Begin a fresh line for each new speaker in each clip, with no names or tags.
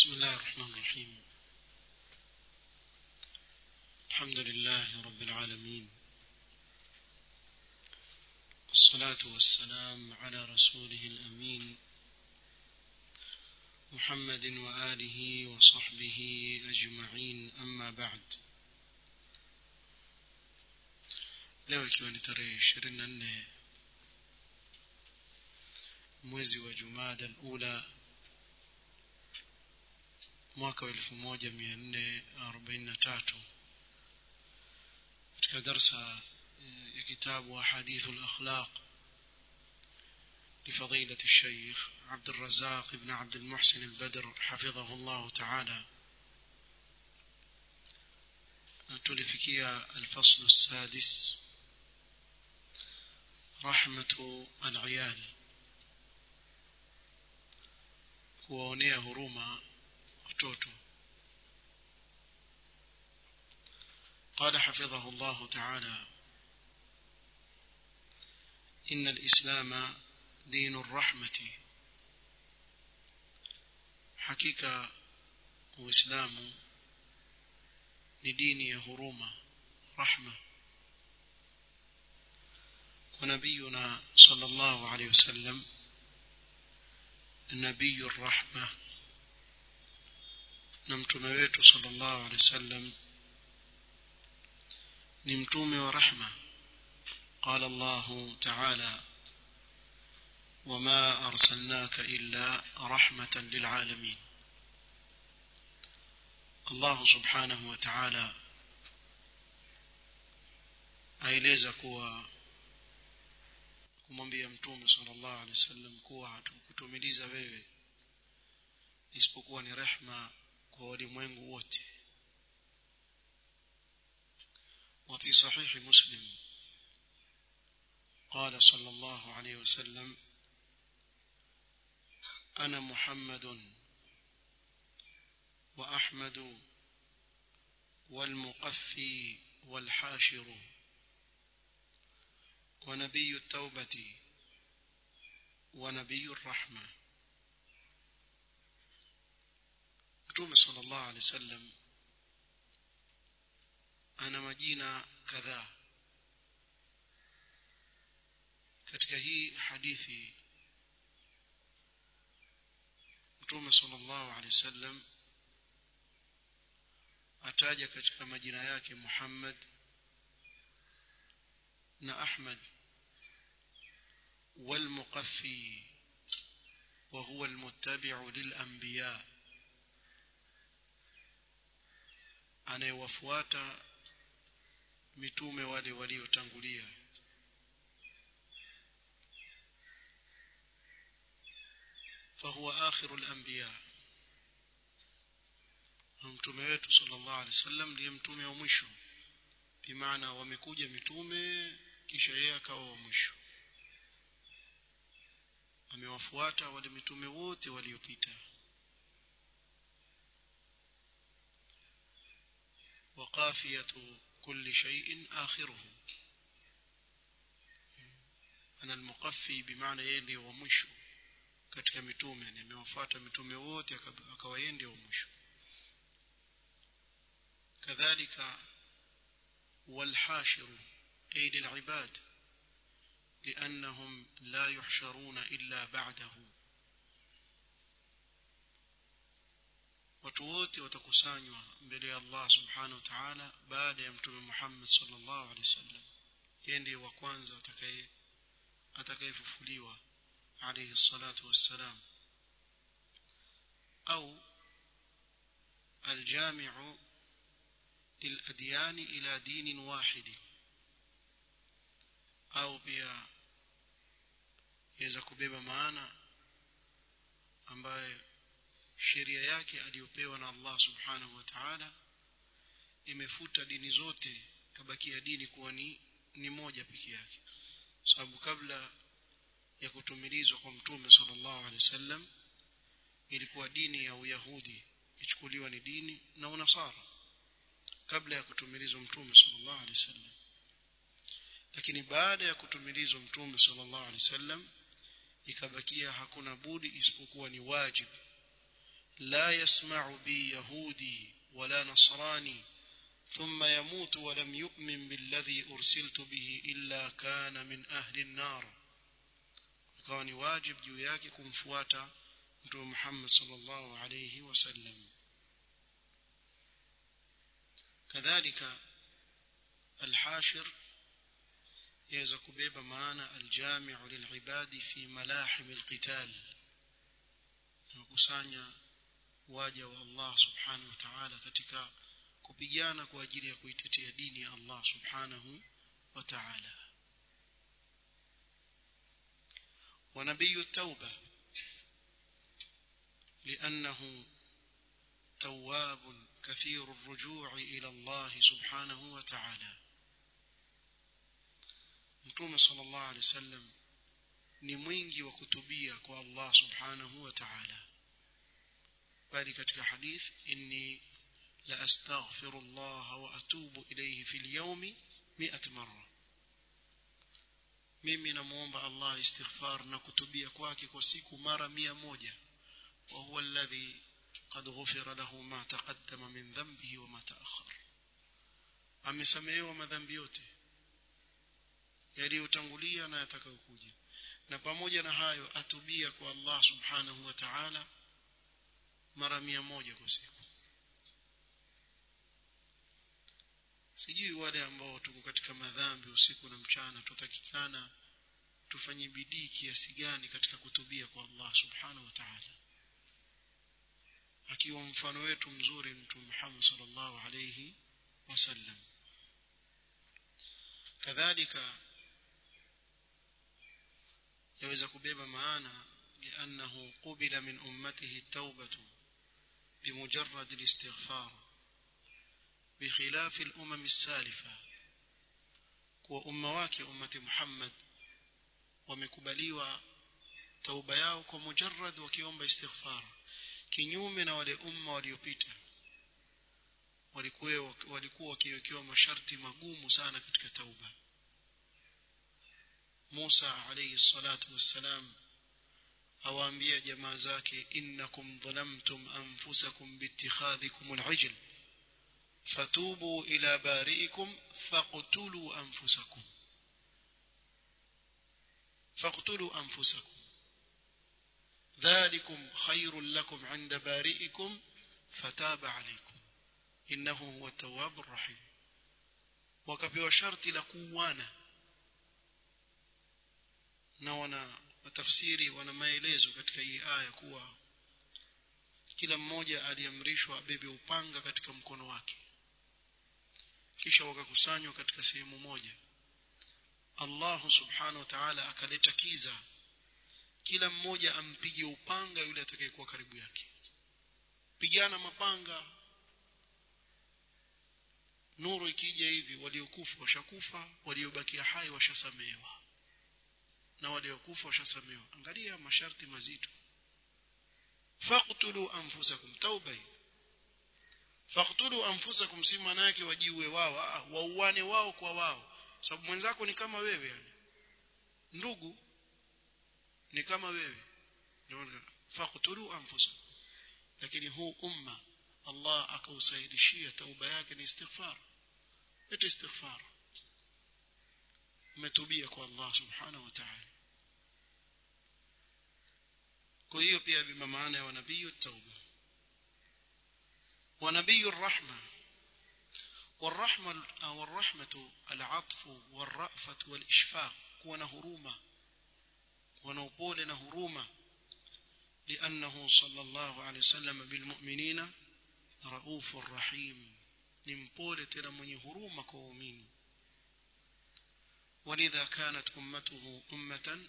بسم الله الرحمن الرحيم. الحمد لله رب العالمين. والصلاة والسلام على رسوله الأمين محمد وآله وصحبه أجمعين. أما بعد. leo ikiwa ni tarehe ishirini na nne mwezi wa jumada mwaka wa elfu moja mia nne arobaini na tatu. Katika darsa eh, ya kitabu ahadithu lakhlaq لفضيلة الشيخ عبد الرزاق بن عبد المحسن البدر حفظه الله تعالى تلفكية الفصل السادس رحمة العيال هو روما watoto قال حفظه الله تعالى إن الإسلام دين الرحمة حقيقة وإسلام لدين هرومة رحمة ونبينا صلى الله عليه وسلم نبي الرحمة نمتم ويت صلى الله عليه وسلم نمتم ورحمة قال الله تعالى وما أرسلناك إلا رحمة للعالمين الله سبحانه وتعالى aeleza kuwa kumwambia mtume sallallahu alaihi wasallam kuwa hatukutumiliza wewe isipokuwa ni rehma kwa walimwengu wote. وفي صحيح مسلم قال صلى الله عليه وسلم أنا محمد وأحمد والمقفي والحاشر ونبي التوبة ونبي الرحمة صلى الله عليه وسلم أنا مجينا كذا katika hii hadithi mtume sallallahu alaihi wasallam ataja katika majina yake Muhammad na Ahmad والمقفي وهو المتبع للأنبياء anayewafuata mitume wale waliotangulia فهو آخر الأنبياء mtume wetu sallallahu alaihi wasallam ndiye mtume wa mwisho bimaana wamekuja mitume kisha yeye akawa wa mwisho amewafuata wale mitume wote waliopita وقافية كل شيء آخره. أنا المقفي بمعنى يندي ومشو mitume ni amewafuata mitume wote akawa yeye ndio mwisho. Kadhalika والحاشر أي للعباد لأنهم لا يحشرون إلا بعده watu wote watakusanywa mbele ya Allah subhanahu wa ta'ala baada ya mtume Muhammad sallallahu alaihi wasallam yeye ndiye wa kwanza atakaye atakayefufuliwa عليه الصلاة والسلام أو الجامع للأديان إلى دين واحد أو بيا يweza kubeba maana ambaye sheria yake aliyopewa na Allah subhanahu wa ta'ala imefuta dini zote kabakia dini kuwa ni, ni moja peke yake. Sababu kabla ya kutumilizwa kwa mtume sallallahu alaihi wasallam ilikuwa dini ya uyahudi ichukuliwa ni dini na unasara kabla ya kutumilizwa mtume sallallahu alaihi wasallam. Lakini baada ya kutumilizwa mtume sallallahu alaihi wasallam ikabakia hakuna budi isipokuwa ni wajibu لا يسمع بي يهودي ولا نصراني ثم يموت ولم يؤمن بالذي أرسلت به إلا كان من أهل النار. كاني واجب جوياك كمفواتا نبي محمد صلى الله عليه وسلم. كذلك الحاشر يزا كبيبة معنا الجامع للعباد في ملاحم القتال. وقسانيا waja wa Allah subhanahu wa ta'ala katika kupigana kwa ajili ya kuitetea dini ya Allah subhanahu wa ta'ala ونبي التوبه لأنه تواب كثير الرجوع إلى الله سبحانه وتعالى متوم صلى الله عليه وسلم ni mwingi wa kutubia kwa Allah subhanahu wa ta'ala ذلك حديث إني لأستغفر الله وأتوب إليه في اليوم مئة مرة mimi namuomba allah istighfar na kutubia kwake kwa siku mara mia moja wahuwa alladhi qad ghufira lahu ma taqaddama min dhanbihi wa ma taakhar amesamehewa madhambi yote yaliyotangulia na yatakayokuja na pamoja na hayo atubia kwa allah subhanahu wa ta'ala mara mia moja kwa siku. Sijui wale ambao tuko katika madhambi usiku na mchana tutakikana tufanye bidii kiasi gani katika kutubia kwa allah subhanahu wa taala. Akiwa mfano wetu mzuri mtume muhammad salllahu alaihi wasallam kadhalika yaweza kubeba maana liannahu qubila min ummatihi taubatu بمجرد الاستغفار بخلاف الأمم السالفة وأمواك أمة محمد ومكبليوا توبة ياوك مجرد وكيوم باستغفار كنيوم من ولي أمة ولي بيتا ولكو وكيو كيوم شرط مقوم سانا كتك توبة. موسى عليه الصلاة والسلام awaambia jamaa zake innakum dhalamtum anfusakum biittikhadhikum al'ijl fatubu ila bari'ikum faqtulu anfusakum faqtulu anfusakum ذلكم خير لكم عند بارئكم فتاب عليكم إنه هو التواب الرحيم وكبير شرط لكوانا نوانا matafsiri wana maelezo katika hii aya kuwa kila mmoja aliamrishwa abebe upanga katika mkono wake. Kisha wakakusanywa katika sehemu moja. Allahu subhanahu wa taala akaleta kiza. Kila mmoja ampige upanga yule atakayekuwa karibu yake. Pigana mapanga. Nuru ikija hivi waliokufa washakufa waliobakia hai washasamehewa na waliokufa washasamewa. Angalia masharti mazito. Faqtulu anfusakum tauba faqtulu anfusakum si maana yake wajiue wao ah, wauane wao kwa wao. Sababu mwenzako ni kama wewe yani. Ndugu ni kama wewe. Faqtulu anfusakum. Lakini huu umma Allah akausaidishia tauba yake ni istighfar. Eti istighfar umetubia kwa Allah subhanahu wa ta'ala kwa hiyo pia bima maana ya nabii tauba ونبي الرحمة. والرحمة والرحمة العطف والرأفة والإشفاق. كون هرومة ونوبول هرومة لأنه صلى الله عليه وسلم بالمؤمنين رؤوف رحيم. نمبول تلمني هرومة كومين ولذا كانت أمته أمة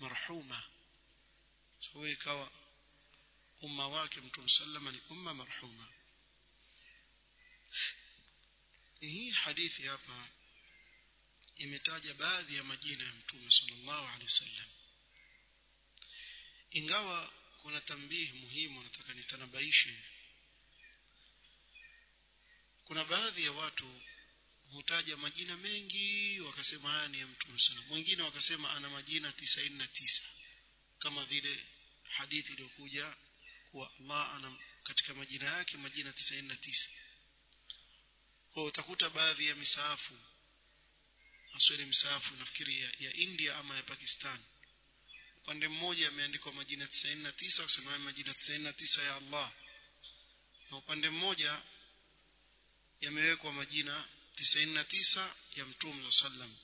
مرحومة. سوي سويك أمة واكم تمسلم أمة مرحومة. هي حديث يا أبا. يمتاج بعض يا مجينة أمتوم صلى الله عليه وسلم. إنغاوة كنا تنبيه مهم ونتكني تنبايشي كنا بعض يا واتو hutaja majina mengi wakasema haya ni ya mtume sana mwingine wakasema ana majina tisaini na tisa kama vile hadithi iliyokuja kuwa Allah ana katika majina yake majina 99 kwa utakuta baadhi ya misaafu aswali misaafu nafikiri ya, ya India ama ya Pakistan upande mmoja ameandikwa majina 99 kusema majina 99 ya Allah. Na upande mmoja yamewekwa majina 99 ya Mtume sallam.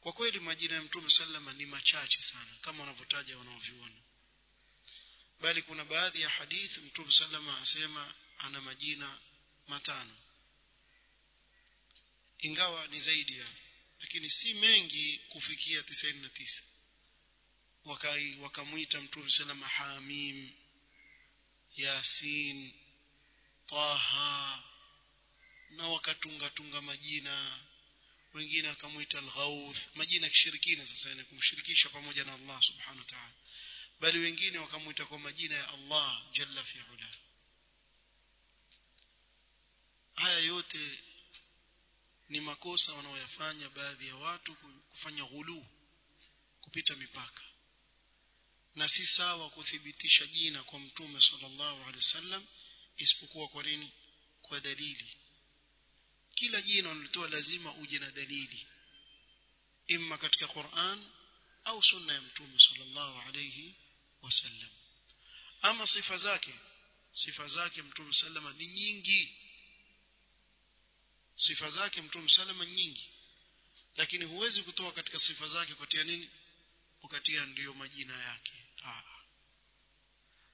Kwa kweli majina ya Mtume sallam ni machache sana kama wanavyotaja wanaoviona. Bali kuna baadhi ya hadithi Mtume sallam asema ana majina matano. Ingawa ni zaidi ya lakini si mengi kufikia 99 wakai wakamwita Mtume sallam Hamim Yasin Taha na wakatunga tunga majina wengine akamuita al-Ghawth. Majina kishirikina sasa ni kumshirikisha pamoja na Allah subhanahu wa ta'ala. Bali wengine wakamwita kwa majina ya Allah jalla fi ula haya yote ni makosa wanaoyafanya baadhi ya watu kufanya ghulu kupita mipaka. Na si sawa kuthibitisha jina kwa mtume sallallahu alaihi wasallam isipokuwa kwa nini? Kwa dalili kila jina unalitoa lazima uje na dalili imma katika Qur'an au sunna ya mtume sallallahu alayhi wasallam. Ama sifa zake sifa zake mtume sallama ni nyingi. Sifa zake mtume sallama nyingi. Lakini huwezi kutoa katika sifa zake kutia nini? Ukatia ndiyo majina yake. Ah.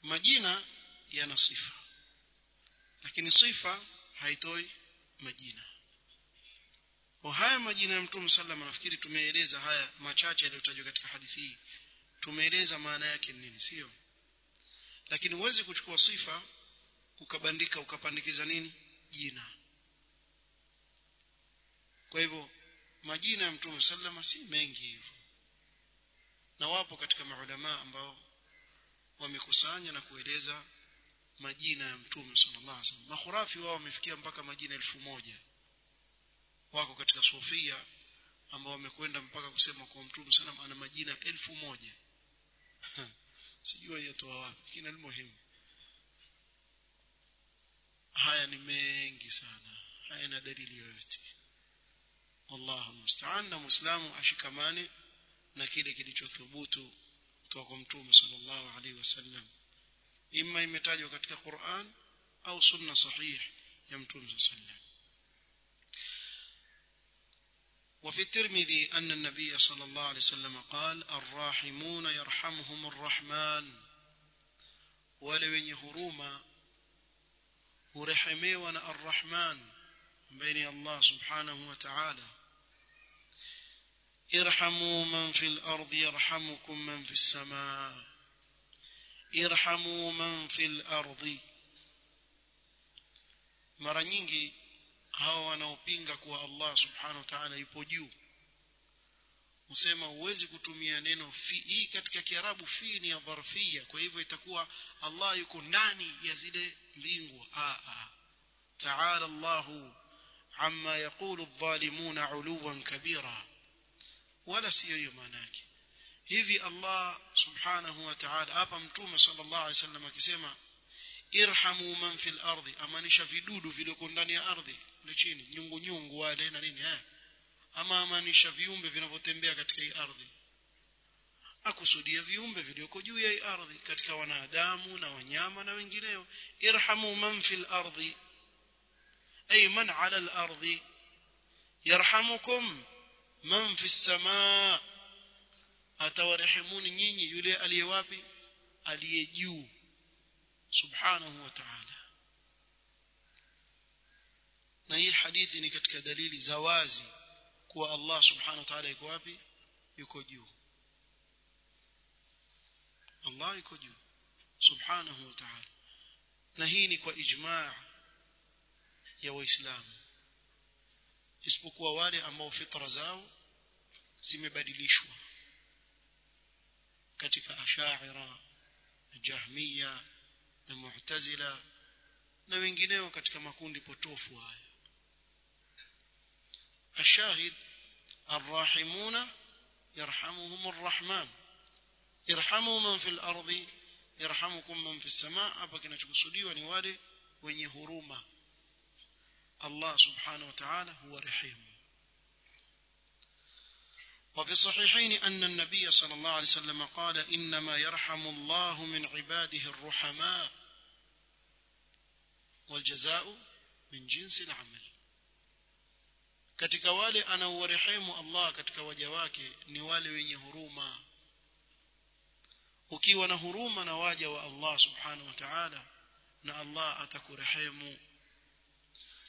Majina yana sifa lakini sifa haitoi majina kwa haya majina ya mtume sallam nafikiri tumeeleza haya machache yaliyotajwa katika hadithi hii. Tumeeleza maana yake ni nini sio? Lakini huwezi kuchukua sifa ukabandika ukapandikiza nini? Jina. Kwa hivyo majina ya mtume sallama si mengi hivyo. Na wapo katika maulama ambao wamekusanya na kueleza majina ya mtume sallallahu alaihi wasallam. Makhurafi wao wamefikia mpaka majina elfu moja wako katika sofia ambao wamekwenda mpaka kusema kwa mtume sana ana majina elfu moja. Sijua yatoa wapi kina muhimu. Haya ni mengi sana haya na dalili yoyote. Wallahu musta'an na muislamu ashikamane na kile kilichothubutu kutoka kwa mtume sallallahu alaihi wasallam imma imetajwa katika Qur'an au sunna sahih ya mtume sallallahu وفي الترمذي أن النبي صلى الله عليه وسلم قال الراحمون يرحمهم الرحمن. ولوين يهروما ورحمي وأنا الرحمن بين الله سبحانه وتعالى. ارحموا من في الأرض يرحمكم من في السماء. ارحموا من في الأرض. مرنينجي hawa wanaopinga kuwa Allah subhanahu wa ta'ala yupo juu usema huwezi kutumia neno fi hii katika kiarabu fi ni ya dharfia kwa hivyo itakuwa Allah yuko ndani ya zile mbingu a a ta'ala Allah amma yaqulu adh-dhalimuna 'uluwan kabira wala sio hiyo maana yake hivi Allah subhanahu wa ta'ala hapa mtume sallallahu alaihi wasallam akisema irhamu man fil ardi amanisha vidudu vilioko ndani ya ardhi kule chini nyungu nyungu wale na nini eh ama amanisha viumbe vinavyotembea katika hii ardhi akusudia viumbe vilioko juu ya hii ardhi katika wanadamu na wanyama na wengineo irhamu man fil ardi ay man ala al ardi yarhamukum man fis samaa atawarehemuni nyinyi yule aliye wapi aliye juu subhanahu wa ta'ala na hii hadithi ni katika dalili za wazi kuwa Allah subhanahu wa ta'ala yuko wapi yuko juu Allah yuko juu subhanahu wa ta'ala na hii ni kwa ijmaa ya waislamu isipokuwa wale ambao fitra zao zimebadilishwa katika ashaira jahmiya na mu'tazila na wengineo katika makundi potofu haya الشاهد الراحمون يرحمهم الرحمن. ارحموا من في الأرض yarhamukum man fi samaa hapa kinachokusudiwa ni wale wenye huruma. Allah subhanahu wa ta'ala وفي الصحيحين أن النبي صلى الله عليه وسلم قال إنما يرحم الله من عباده الرحماء والجزاء من جنس العمل katika wale anaowarehemu Allah katika waja wake ni wale wenye huruma ukiwa na huruma na waja wa Allah subhanahu wa ta'ala na Allah atakurehemu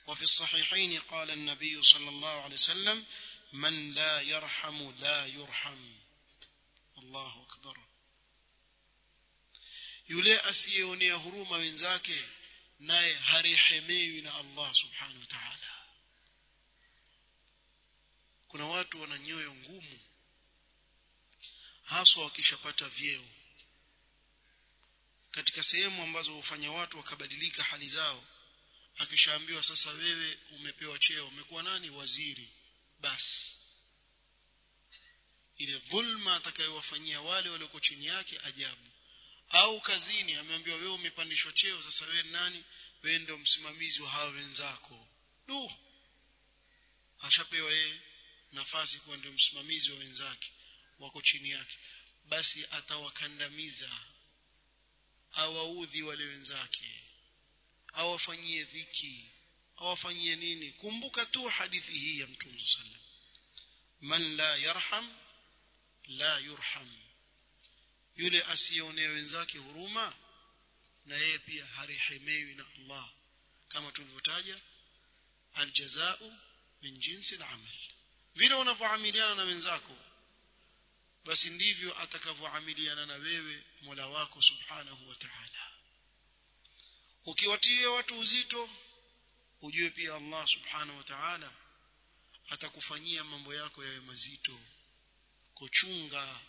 وفي الصحيحين قال النبي صلى الله عليه وسلم من لا يرحم لا يرحم الله أكبر yule asiyeonea huruma wenzake naye harehemewi na Allah subhanahu wa ta'ala kuna watu wana nyoyo ngumu haswa wakishapata vyeo. Katika sehemu ambazo hufanya watu wakabadilika hali zao akishaambiwa sasa wewe umepewa cheo umekuwa nani? Waziri. Basi ile dhulma atakayowafanyia wale walioko chini yake ajabu. Au kazini ameambiwa wewe umepandishwa cheo sasa wewe nani? Wewe ndio msimamizi wa hawa wenzako. Du ashapewa yeye nafasi kuwa ndio msimamizi wa wenzake wako chini yake basi atawakandamiza awaudhi wale wenzake awafanyie dhiki awafanyie nini? Kumbuka tu hadithi hii ya mtume sallam man la yarham la yurham. Yule asiyeonea wenzake huruma na yeye pia harehemewi na Allah. Kama tulivyotaja aljazau min jinsi al-amal vile unavyoamiliana na wenzako basi ndivyo atakavyoamiliana na wewe Mola wako subhanahu wa ta'ala. Ukiwatia watu uzito ujue pia Allah subhanahu wa ta'ala atakufanyia mambo yako yawe mazito. Kuchunga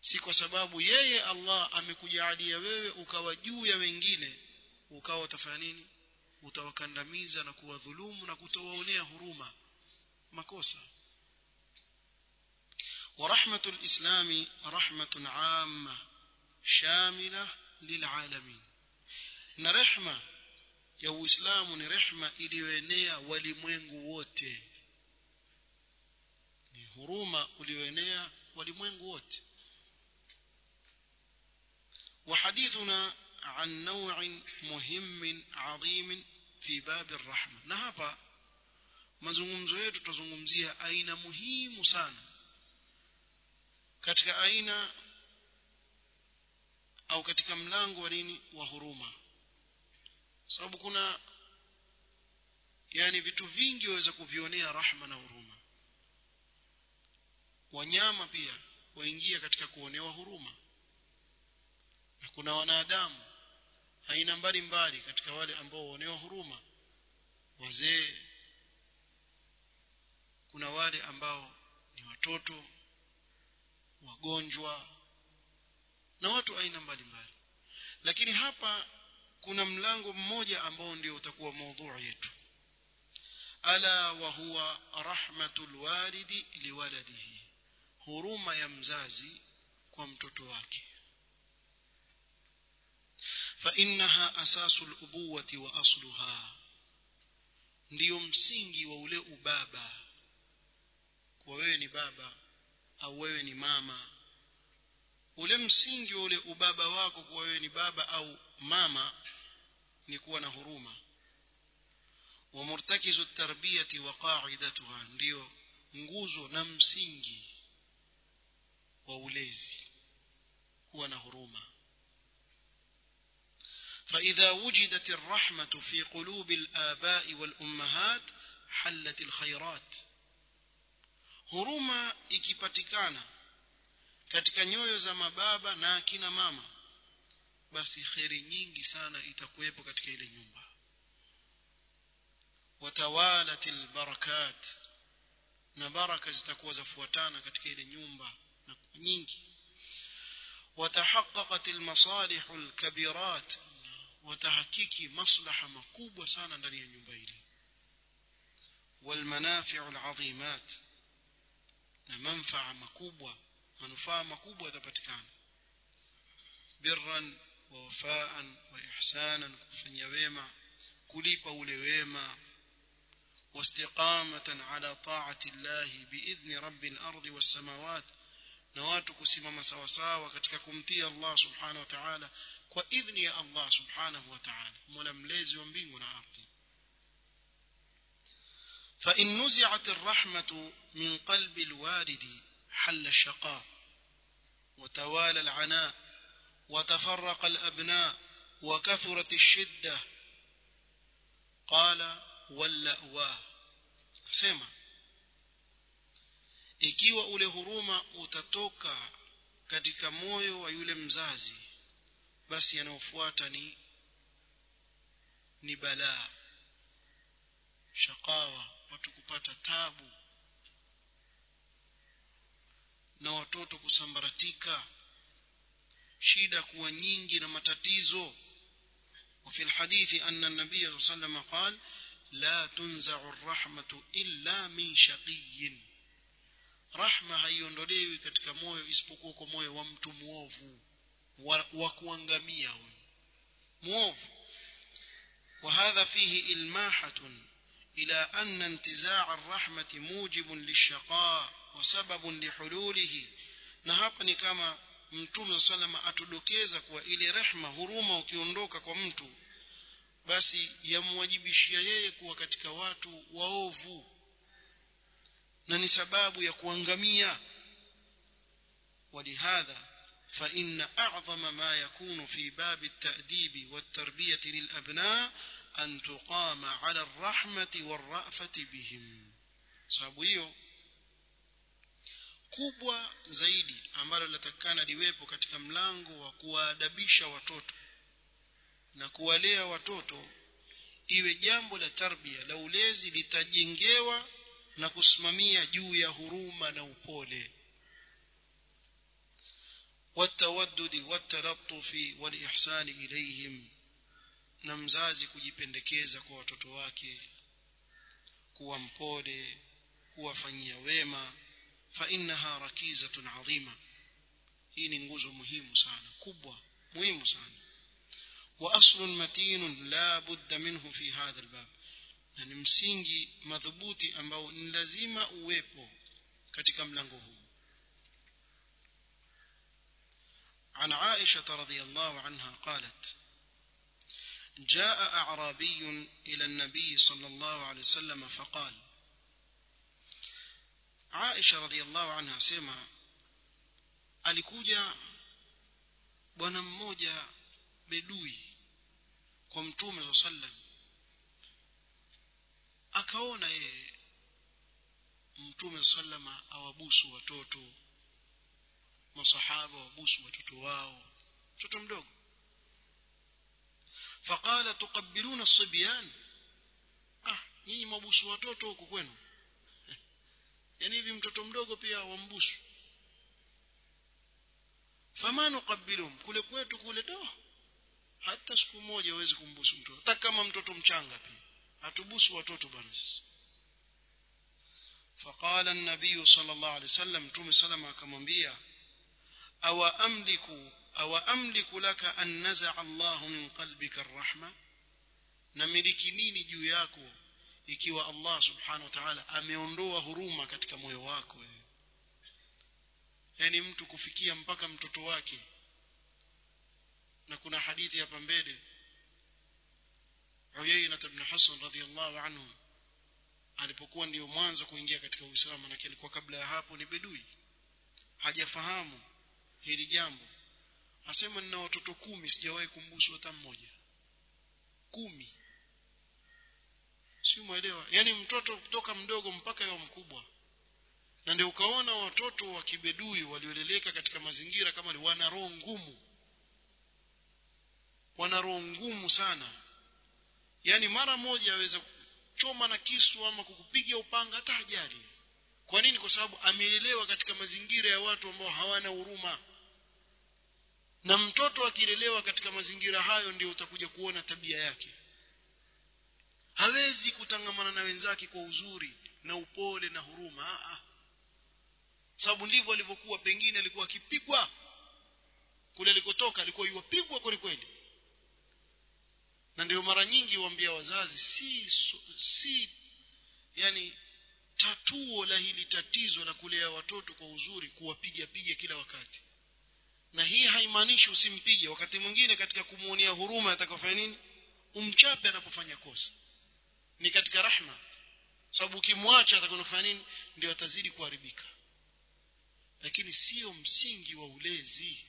si kwa sababu yeye Allah amekujalia wewe ukawa juu ya wengine ukawa utafanya nini? Utawakandamiza na kuwadhulumu na kutowaonea huruma makosa ورحمة الإسلام رحمة عامة شاملة للعالمين نرحمة ya Uislamu ni rehma iliyoenea walimwengu wote ni huruma ulioenea walimwengu wote وحديثنا عن نوع مهم عظيم في باب الرحمة na hapa mazungumzo yetu tutazungumzia aina muhimu sana katika aina au katika mlango wa nini? Wa huruma. Sababu kuna yani vitu vingi waweza kuvionea rahma na huruma. Wanyama pia waingia katika kuonewa huruma. Na kuna wanadamu aina mbalimbali katika wale ambao waonewa huruma. Wazee kuna wale ambao ni watoto wagonjwa na watu aina mbalimbali lakini hapa kuna mlango mmoja ambao ndio utakuwa maudhui yetu ala wa huwa rahmatul walidi liwaladihi huruma ya mzazi kwa mtoto wake فإنها أساس الأبوة وأصلها ndio msingi wa ule ubaba Kwa wewe ni baba au wewe ni mama ule msingi ule ubaba wako kwa wewe ni baba au mama ni kuwa na huruma wa murtakizu tarbiyati wa qa'idatuha ndio nguzo na msingi wa ulezi kuwa na huruma فإذا وجدت الرحمة في قلوب الآباء والأمهات حلت الخيرات huruma ikipatikana katika nyoyo za mababa na akina mama basi kheri nyingi sana itakuwepo katika ile nyumba watawalat albarakat na baraka zitakuwa zafuatana katika ile nyumba na nyingi alkabirat watahakiki maslaha makubwa sana ndani ya nyumba ile والمنافع العظيمات na manfaa makubwa manufaa makubwa yatapatikana birran wa wafaan wa ihsanan kufanya wema kulipa ule wema واستقامة على طاعة الله بإذن رب الأرض والسماوات na watu kusimama sawasawa katika kumtii Allah subhanahu wa ta'ala kwa idhni ya Allah subhanahu wa ta'ala mola mlezi wa mbingu na ardhi فإن نزعت الرحمة من قلب الوالد حل الشقاء وتوالى العناء وتفرق الأبناء وكثرت الشدة. قال واللأواه سمع ikiwa ule huruma utatoka katika moyo wa yule mzazi basi yanayofuata ni ni balaa shakawa watu kupata tabu na watoto kusambaratika shida kuwa nyingi na matatizo وفي الحديث أن النبي صلى الله عليه وسلم قال لا تنزع الرحمة إلا من شقي rahma haiondolewi katika moyo isipokuwa kwa moyo wa mtu muovu wa, wa kuangamia huyo muovu وهذا فيه إلماحة إلى أن انتزاع الرحمة موجب للشقاء وسبب لحلوله na hapa ni kama mtume salama atudokeza kuwa ile rehma huruma ukiondoka kwa mtu basi yamwajibishia yeye kuwa katika watu waovu na ni sababu ya kuangamia ولهذا فإن أعظم ما يكون في باب التأديب والتربية للأبناء أن تقام على الرحمة والرأفة بهم sababu hiyo kubwa zaidi ambalo latakana liwepo katika mlango wa kuwaadabisha watoto na kuwalea watoto iwe jambo la tarbia la ulezi litajengewa na kusimamia juu ya huruma na upole والتودد والتلطف والإحسان إليهم na mzazi kujipendekeza kwa watoto wake kuwa mpole kuwafanyia wema fa innaha rakizatun adhima hii ni nguzo muhimu sana kubwa muhimu sana wa aslun matinun la budda minhu fi hadha albab na ni msingi madhubuti ambao ni lazima uwepo katika mlango huu عن عائشة رضي الله عنها قالت جاء أعرابي إلى النبي صلى الله عليه وسلم فقال عائشة رضي الله عنها سمع alikuja bwana mmoja bedui kwa mtume saa sallam akaona yeye mtume saa sallama awabusu watoto masahaba wabusu watoto wao mtoto mdogo faqala tuqabbiluna as-sibyan ah nyinyi mabusu watoto huko kwenu yani hivi mtoto mdogo pia wambusu fama nuqabbilum kule kwetu kule do hata siku moja huwezi kumbusu mtoto hata kama mtoto mchanga pia hatubusu watoto bwana sisi فقال النبي صلى الله عليه وسلم تومي سلمة akamwambia أو أملك أو amliku لك an nazaa الله min qalbika arrahma? Namiliki nini juu yako ikiwa allah subhanahu wa taala ameondoa huruma katika moyo wako wewe? Yaani mtu kufikia mpaka mtoto wake. Na kuna hadithi hapa mbele. Uyaina ibn Hassan radhiallahu anhu alipokuwa ndiyo mwanzo kuingia katika Uislamu na alikuwa kabla ya hapo ni bedui. Hajafahamu hili jambo asema nina watoto kumi sijawahi kumbusu hata mmoja. Kumi. Si umeelewa? Yaani mtoto kutoka mdogo mpaka yao mkubwa. Na ndio ukaona watoto wa kibedui walioleleka katika mazingira kama wana roho ngumu. Wana roho ngumu sana. Yaani mara moja aweza kuchoma na kisu ama kukupiga upanga hata hajali. Kwa nini? Kwa sababu amelelewa katika mazingira ya watu ambao hawana huruma na mtoto akilelewa katika mazingira hayo ndio utakuja kuona tabia yake. Hawezi kutangamana na wenzake kwa uzuri na upole na huruma. Ah, ah. sababu ndivyo alivyokuwa pengine alikuwa akipigwa kule alikotoka alikuwa yuwapigwa kweli kweli. Na ndio mara nyingi huambia wazazi si si yani tatuo la hili tatizo la kulea watoto kwa uzuri kuwapiga piga kila wakati na hii haimaanishi usimpige. Wakati mwingine katika kumuonea huruma atakofanya nini? Umchape anapofanya kosa. Ni katika rahma. Sababu ukimwacha atakonofanya nini? Ndio atazidi kuharibika. Lakini sio msingi wa ulezi.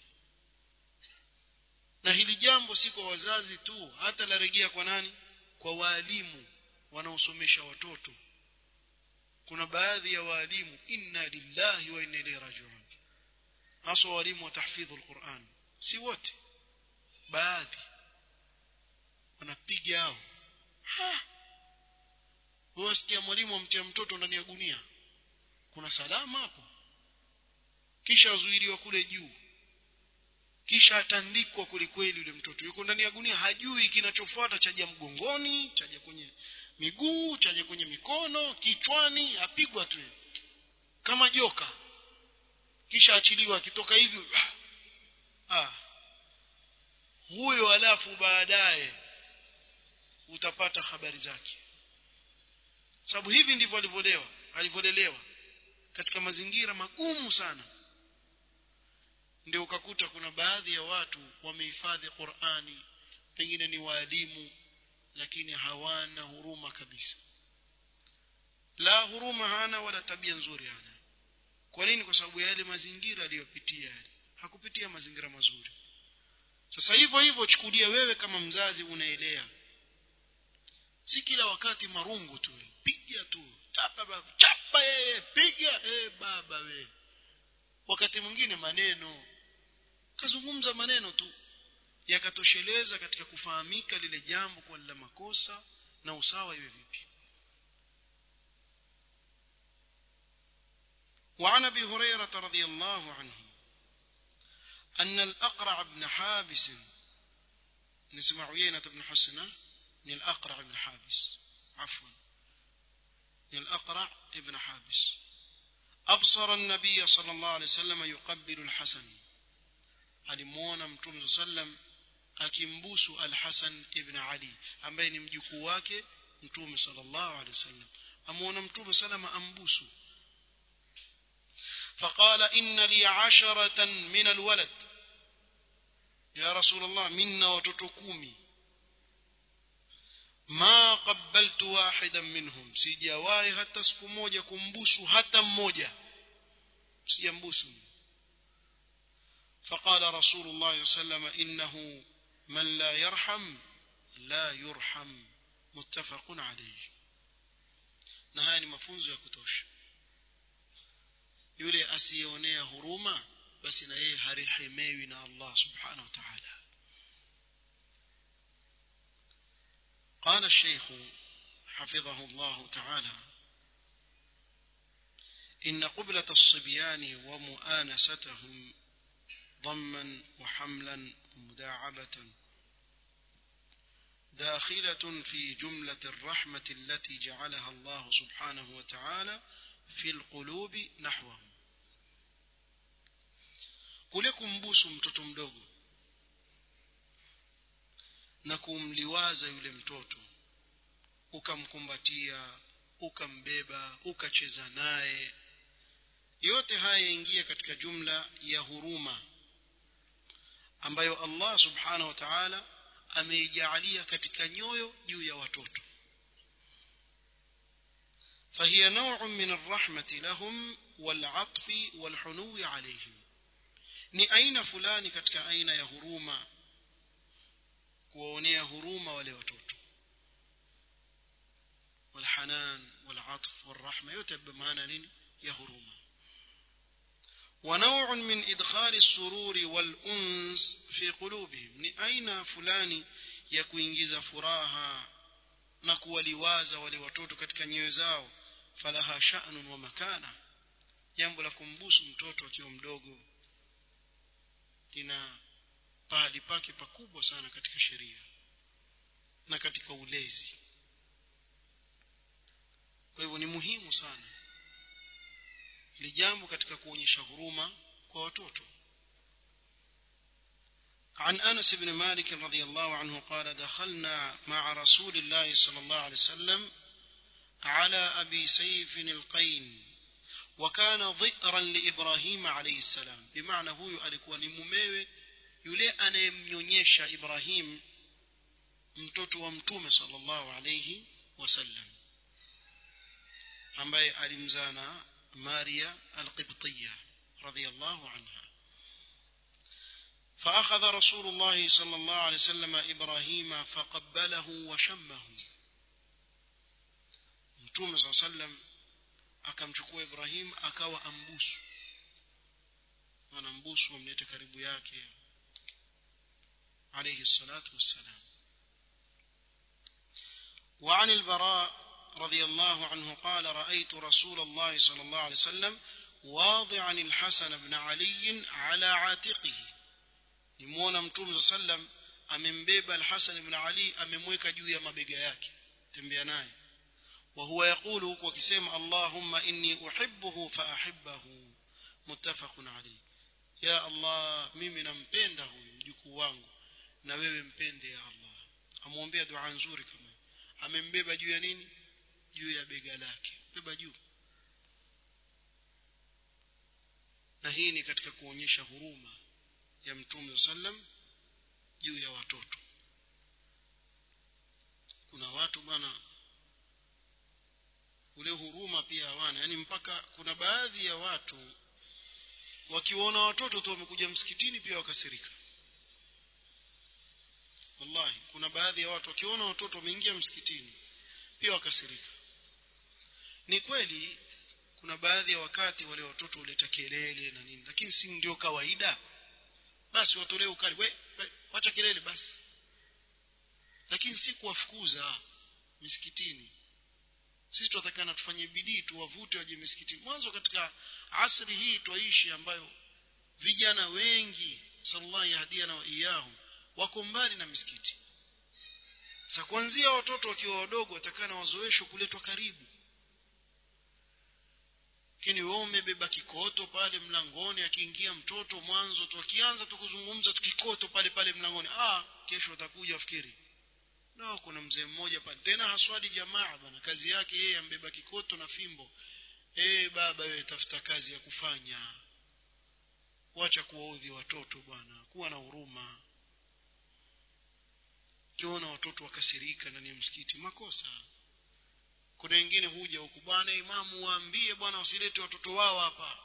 Na hili jambo si kwa wazazi tu hata laregea kwa nani? Kwa waalimu wanaosomesha watoto. Kuna baadhi ya waalimu inna lillahi wa inna ilaihi rajiun hasa walimu wa tahfidhul Qur'an si wote. Baadhi. Wanapiga hao. Wasikia sikia mwalimu amtia mtoto ndani ya gunia. Kuna salama hapo? Kisha azuiliwa kule juu. Kisha atandikwa kwelikweli yule mtoto. Yuko ndani ya gunia hajui kinachofuata. Chaja mgongoni chaja kwenye miguu chaja kwenye mikono kichwani apigwa tu. Kama joka kisha achiliwa akitoka hivyo ah huyo alafu baadaye utapata habari zake. Sababu hivi ndivyo alivyolewa alivyolelewa katika mazingira magumu sana. Ndio ukakuta kuna baadhi ya watu wamehifadhi Qur'ani pengine ni waalimu lakini hawana huruma kabisa. La huruma hana wala tabia nzuri hana kwa nini? Kwa sababu ya yale mazingira aliyopitia yale. Hakupitia mazingira mazuri. Sasa hivyo hivyo chukulia wewe kama mzazi unaelea. Si kila wakati marungu tu. Piga tu. Chapa baba chapa yeye. Piga. Eh baba we. Wakati mwingine maneno. Kazungumza maneno tu. Yakatosheleza katika kufahamika lile jambo kwa la makosa na usawa iwe vipi وعن أبي هريرة رضي الله عنه أن الأقرع بن حابس نسمع عيينة بن حسنه من الأقرع بن حابس عفوا من الأقرع ابن حابس. أبصر النبي صلى الله عليه وسلم يقبل الحسن. Alimuona mtume sallam akimbusu al-Hasan ibn Ali ambaye ni mjukuu wake mtume sallallahu alaihi wasallam amuona mtume sallam ambusu. فقال إن لي عشرة من الولد. يا رسول الله منا وتتكومي ما قبلت واحدا منهم. sijawahi hata siku moja kumbusu hata mmoja sijambusu فقال رسول الله صلى الله عليه وسلم إنه من لا يرحم لا يرحم. متفق عليه. ni mafunzo ya kutosha yule asiyeonea huruma basi na yeye harehemewi na Allah subhanahu wa ta'ala. قال الشيخ حفظه الله تعالى إن قبلة الصبيان ومؤانستهم ضما وحملا ومداعبة داخلة في جملة الرحمة التي جعلها الله سبحانه وتعالى fi lqulubi nahwahum. Kule kumbusu mtoto mdogo na kumliwaza yule mtoto ukamkumbatia ukambeba ukacheza naye yote haya yaingia katika jumla ya huruma ambayo allah subhanahu wa taala ameijaalia katika nyoyo juu ya watoto. فهي نوع من الرحمة لهم والعطف والحنو عليهم ni aina fulani katika aina ya huruma kuwaonea huruma wale watoto والحنان والعطف والرحمة yote bmaana nini ya huruma ونوع من إدخال السرور والأنس في قلوبهم ni aina fulani ya kuingiza furaha na kuwaliwaza wale watoto katika nyoyo zao falaha sha'nun wa makana jambo la kumbusu mtoto akiwa mdogo lina pahali pake pakubwa sana katika sheria na katika ulezi kwa hivyo ni muhimu sana ili jambo katika kuonyesha huruma kwa watoto عن أنس بن مالك رضي الله عنه قال دخلنا مع رسول الله صلى الله عليه وسلم على أبي سيف القين وكان ذئرا لإبراهيم عليه السلام. بمعنى هو يؤلك ولممي يلي أنا ينيش إبراهيم متوت ومتوم صلى الله عليه وسلم أمبي ألمزانا ماريا القبطية رضي الله عنها فأخذ رسول الله صلى الله عليه وسلم إبراهيم فقبله وشمه. mtume عليه وسلم، akamchukua ibrahim akawa ambusu. Ana mbusu amlete karibu yake عليه الصلاة والسلام وعن البراء رضي الله عنه قال رأيت رسول الله صلى الله عليه وسلم واضعا الحسن بن علي على عاتقه يمونا متوم صلى الله عليه وسلم أمن بيب الحسن بن علي أمن ويكا جوية ما بيقاياك تنبيناي huku akisema Allahumma inni uhibbuhu fa ahibbahu. Muttafaqun alayhi. Ya Allah mimi nampenda huyu mjukuu wangu na wewe mpende ya Allah. Amwombea dua nzuri kama amembeba juu ya nini? Juu ya bega lake. Beba juu. Na hii ni katika kuonyesha huruma ya mtume sallam juu ya watoto. Kuna watu bwana ule huruma pia hawana. Yani mpaka kuna baadhi ya watu wakiwaona watoto tu wamekuja msikitini pia wakasirika. Wallahi kuna baadhi ya watu wakiona watoto wameingia msikitini pia wakasirika. Ni kweli kuna baadhi ya wakati wale watoto huleta kelele na nini lakini si ndio kawaida? Basi watolee ukali we, we wacha kelele basi. Lakini si kuwafukuza misikitini sisi tunatakana tufanye bidii tuwavute waje misikitini. Mwanzo katika asri hii twaishi ambayo vijana wengi sallallahu yahdiana wa iyahu wako mbali na misikiti. Sasa kuanzia watoto wakiwa wadogo watakana wazoeshwe kuletwa karibu. Lakini wewe umebeba kikoto pale mlangoni akiingia mtoto mwanzo tu akianza tukuzungumza tukikoto pale pale mlangoni ah kesho utakuja fikiri no kuna mzee mmoja pale. Tena haswadi jamaa bana kazi yake yeye ambeba kikoto na fimbo. Eh baba wewe tafuta kazi ya kufanya. Wacha kuwaudhi watoto bwana. Kuwa na huruma. Kiona watoto wakasirika ndani ya msikiti. Makosa. Kuna wengine huja huku bwana imamu waambie bwana wasilete watoto wao hapa.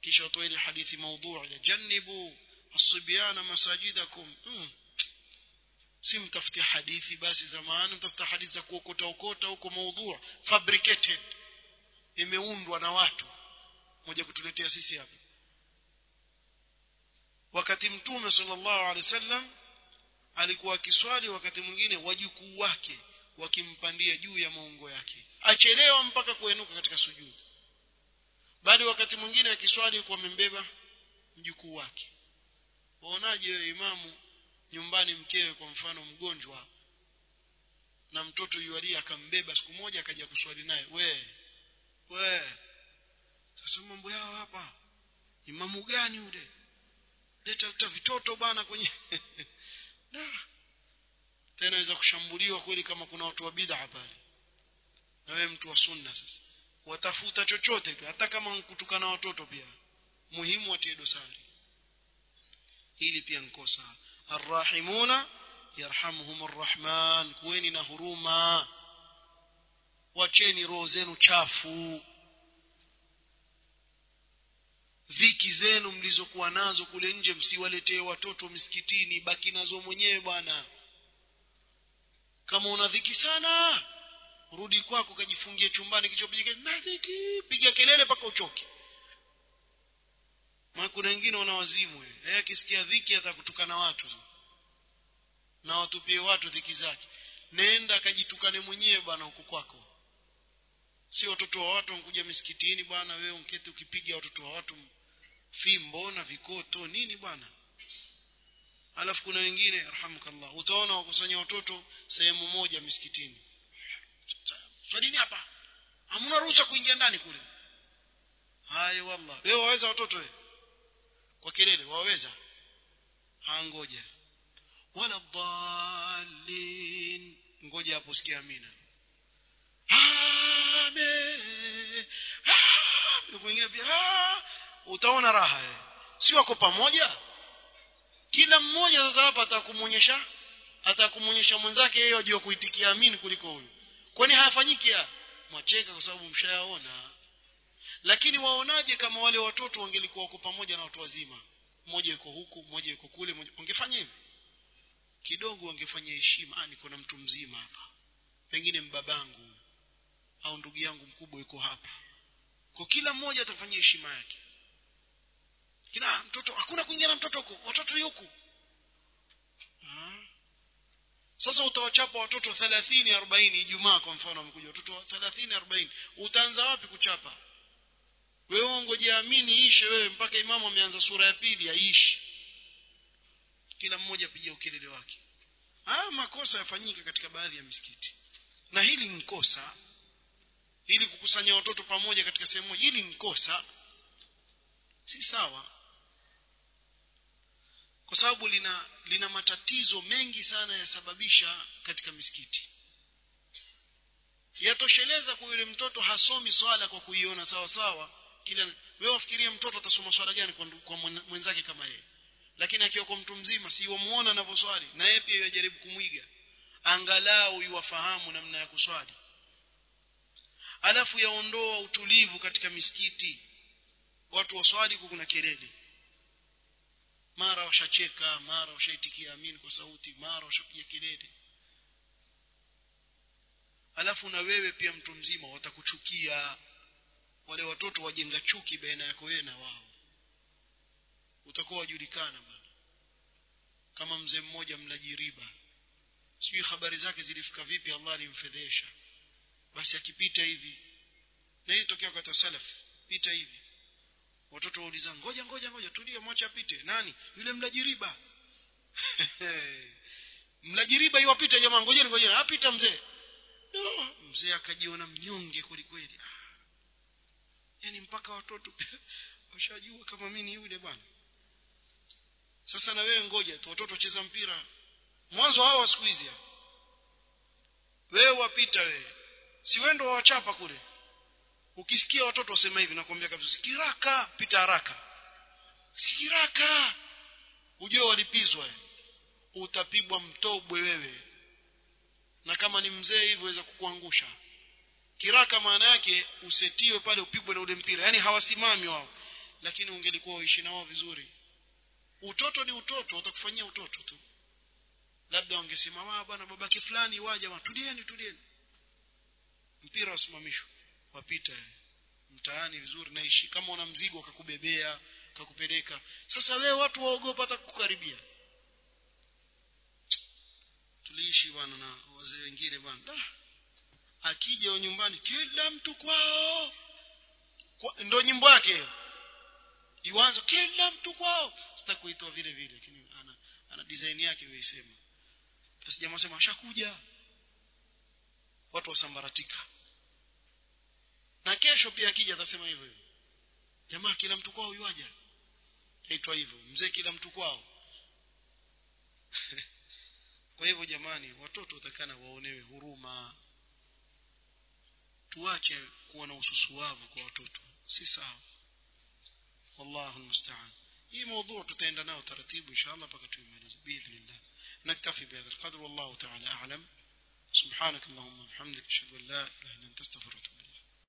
Kisha watoa ile hadithi maudhu ya janibu asibiana masajidakum hmm. Si mtafuti hadithi basi zamani mtafuta hadithi za kuokota okota huko maudhu fabricated imeundwa na watu. Moja kutuletea sisi hapa. Wakati mtume sallallahu alaihi wasallam alikuwa akiswali wakati mwingine wajukuu wake wakimpandia juu ya maungo yake. Achelewa mpaka kuenuka katika sujudi bali wakati mwingine akiswali kwa membeba mjukuu wake. Waonaje imamu nyumbani mkewe kwa mfano mgonjwa na mtoto yualia akambeba siku moja akaja kuswali naye we we sasa mambo yao hapa imamu gani ule? Leta leta vitoto bana kwenye tena inaweza kushambuliwa kweli kama kuna watu wa bid'a pale. Na wewe mtu wa sunna sasa watafuta chochote tu hata kama kutukana watoto pia muhimu watie dosari hili pia nkosa arrahimuna yarhamuhum rahman kuweni na huruma. Wacheni roho zenu chafu. Dhiki zenu mlizokuwa nazo kule nje msiwaletee watoto misikitini baki nazo mwenyewe bwana. Kama una dhiki sana rudi kwako kajifungie chumbani kichopiga na dhiki piga kelele mpaka uchoke maana kuna wengine wana wazimu yeye akisikia dhiki atakutukana watu. Na watupie watu dhiki zake. Nenda akajitukane mwenyewe bwana huko kwako. Si watoto wa watu wankuja misikitini bwana wewe unketi ukipiga watoto wa watu fimbo na vikoto nini bwana? Alafu kuna wengine rahamukallah utaona wakusanya watoto sehemu moja misikitini. Swalini hapa? Hamna ruhusa kuingia ndani kule. Haya wallah. Wewe waweza watoto wewe kwa kelele waweza? Hangoja wala dhalin. Ngoja hapo sikia amina. Amen utaona raha eh. si wako pamoja? Kila mmoja sasa hapa atakumuonyesha atakumuonyesha mwenzake yeye ajue kuitikia amini kuliko huyu. Kwani hayafanyiki ya mwacheka kwa sababu mshayaona lakini waonaje kama wale watoto wangelikuwa wako pamoja na watu wazima? Mmoja yuko huku mmoja yuko kule mmoja wangefanya hivi? Kidogo wangefanya heshima. Ah niko na mtu mzima hapa. Pengine mbabangu au ndugu yangu mkubwa yuko hapa. Kwa kila mmoja atafanyia heshima yake. Kila mtoto hakuna kuingia na mtoto huko. Watoto yuko. Sasa utawachapa watoto 30 40 Ijumaa kwa mfano wamekuja. Watoto 30 40 utaanza wapi kuchapa wewe ongojea amini ishe wewe mpaka imamu ameanza sura ya pili aishi kila mmoja piga ukelele wake. Haya makosa yafanyika katika baadhi ya misikiti. Na hili ni kosa. Ili kukusanya watoto pamoja katika sehemu moja hili ni kosa. Si sawa. Kwa sababu lina lina matatizo mengi sana yasababisha katika misikiti. Yatosheleza kwa yule mtoto hasomi swala kwa kuiona sawa sawa kila wewe wafikiria mtoto atasoma swala gani kwa, kwa mwenzake kama yeye? Lakini akiwa kwa mtu mzima si wamuona anavyoswali na yeye pia yajaribu kumwiga. Angalau iwafahamu namna ya kuswali. Alafu yaondoa utulivu katika misikiti. Watu waswali kuna kelele. Mara washacheka mara washaitikia amin kwa sauti mara washapiga kelele. Alafu na wewe pia mtu mzima watakuchukia wale watoto wajenga chuki baina yako wewe na wao. Utakuwa wajulikana bana kama mzee mmoja mlaji riba. Sijui habari zake zilifika vipi Allah alimfedhesha. Basi akipita hivi na hii tokea kwa salaf pita hivi. Watoto wauliza ngoja ngoja ngoja tulie mwacha apite. Nani? Yule mlaji riba. Mlaji riba iwapita jamaa ngojeni ngojeni. Apita mzee. No. Mzee akajiona mnyonge kweli kweli yani mpaka watoto washajua kama mimi ni yule bwana. Sasa na wewe ngoja tu watoto cheza mpira. Mwanzo hao siku hizi wewe wapita wewe. Si wewe ndo wachapa kule? Ukisikia watoto wasema hivi nakwambia kabisa sikiraka pita haraka. Sikiraka. Ujue walipizwa. Utapigwa mtobwe wewe. Na kama ni mzee hivyo waweza kukuangusha kiraka maana yake usetiwe pale upigwe na ule mpira. Yani hawasimami wao. Lakini ungelikuwa uishi na wao vizuri. Utoto ni utoto watakufanyia utoto tu. Labda wangesema wa bwana babake fulani bwana tulieni tulieni. Mpira wasimamishwe wapita mtaani vizuri naishi kama una mzigo akakubebea akakupeleka sasa wewe watu waogopa hata kukukaribia. Tuliishi bwana na wazee wengine bwana akija nyumbani kila mtu kwao. Kwa, ndo nyimbo yake. Iwanzo kila mtu kwao. Sitaki kuitoa vile vile lakini ana, ana design yake weisema basi jamaa sema ashakuja. Watu wasambaratika. Na kesho pia akija atasema hivyo hivyo. Jamaa kila mtu kwao yuaja aitwa hivyo. Mzee kila mtu kwao. Kwa hivyo jamani watoto watakana waonewe huruma tuache kuwa na ususuavu kwa watoto si sawa wallahu almusta'an hii موضوع tutaenda nao taratibu inshallah mpaka tuimalize باذن نكتفي بهذا القدر والله تعالى اعلم سبحانك اللهم وبحمدك اشهد ان لا اله الا انت استغفرك